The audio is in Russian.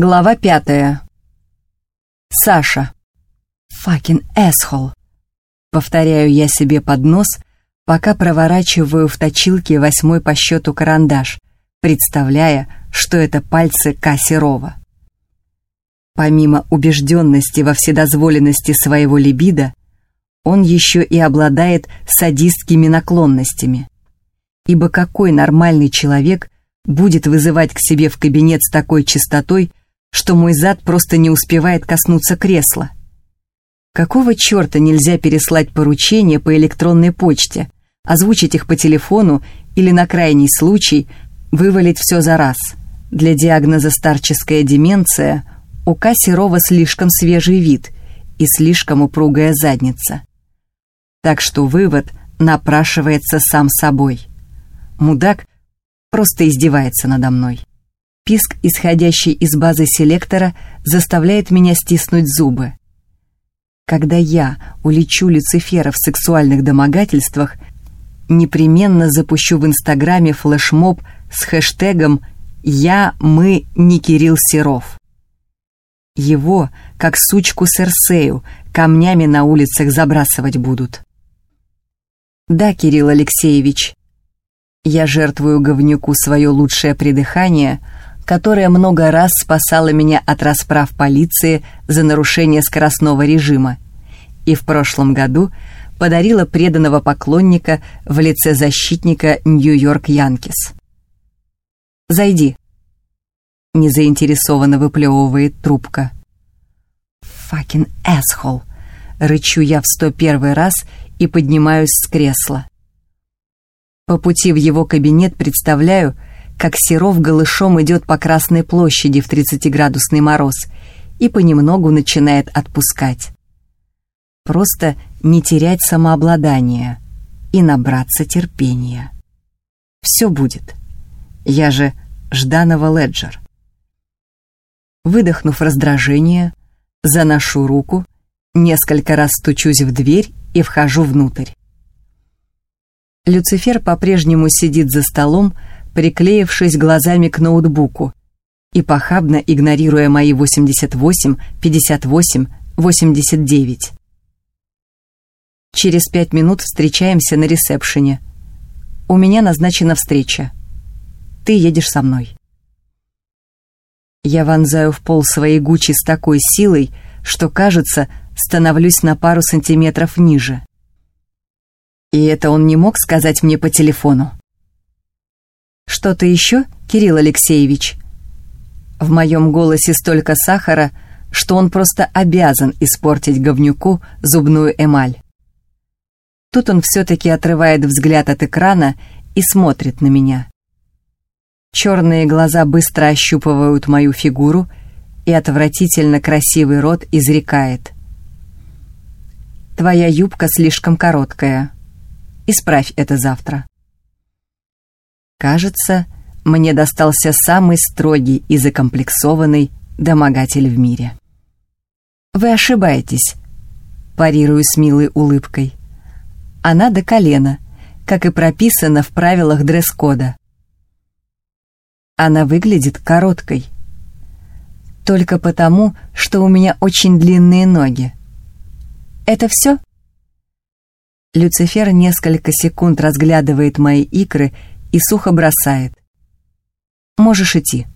Глава пятая. Саша. Fucking asshole. Повторяю я себе под нос, пока проворачиваю в точилке восьмой по счету карандаш, представляя, что это пальцы Кассирова. Помимо убежденности во вседозволенности своего либидо, он еще и обладает садистскими наклонностями. Ибо какой нормальный человек будет вызывать к себе в кабинет с такой частотой, что мой зад просто не успевает коснуться кресла? Какого черта нельзя переслать поручения по электронной почте, озвучить их по телефону или на крайний случай вывалить все за раз? Для диагноза старческая деменция у Ка Серова слишком свежий вид и слишком упругая задница. Так что вывод напрашивается сам собой. Мудак просто издевается надо мной. Писк, исходящий из базы селектора, заставляет меня стиснуть зубы. Когда я улечу Люцифера в сексуальных домогательствах, непременно запущу в Инстаграме флешмоб с хэштегом «Я, мы, не Кирилл Серов». Его, как сучку Серсею, камнями на улицах забрасывать будут. Да, Кирилл Алексеевич, я жертвую говнюку свое лучшее придыхание — которая много раз спасала меня от расправ полиции за нарушение скоростного режима, и в прошлом году подарила преданного поклонника в лице защитника Нью-Йорк Янкис. «Зайди», — незаинтересованно выплевывает трубка. «Факин asshole!» — рычу я в сто первый раз и поднимаюсь с кресла. По пути в его кабинет представляю, как Серов голышом идет по Красной площади в 30-градусный мороз и понемногу начинает отпускать. Просто не терять самообладание и набраться терпения. Все будет. Я же Жданова Леджер. Выдохнув раздражение, заношу руку, несколько раз стучусь в дверь и вхожу внутрь. Люцифер по-прежнему сидит за столом, приклеившись глазами к ноутбуку и похабно игнорируя мои 88, 58, 89. Через пять минут встречаемся на ресепшене. У меня назначена встреча. Ты едешь со мной. Я вонзаю в пол своей гучи с такой силой, что, кажется, становлюсь на пару сантиметров ниже. И это он не мог сказать мне по телефону. «Что-то еще, Кирилл Алексеевич?» В моем голосе столько сахара, что он просто обязан испортить говнюку зубную эмаль. Тут он все-таки отрывает взгляд от экрана и смотрит на меня. Черные глаза быстро ощупывают мою фигуру, и отвратительно красивый рот изрекает. «Твоя юбка слишком короткая. Исправь это завтра». Кажется, мне достался самый строгий и закомплексованный домогатель в мире. «Вы ошибаетесь», — парирую с милой улыбкой. «Она до колена, как и прописано в правилах дресс-кода. Она выглядит короткой. Только потому, что у меня очень длинные ноги. Это все?» Люцифер несколько секунд разглядывает мои икры и сухо бросает. «Можешь идти».